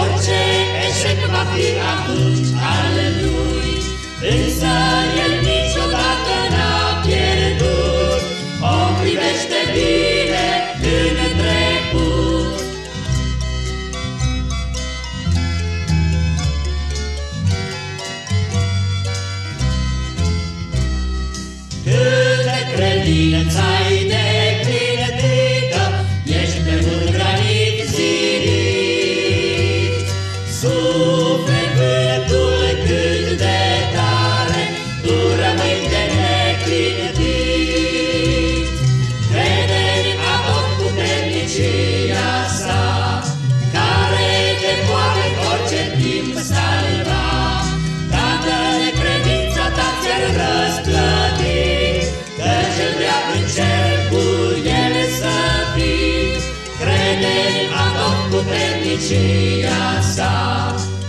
Orice eșec va fi atunci al plină țai de clinătită, ești pe un granit zidit. Sus Virginia star.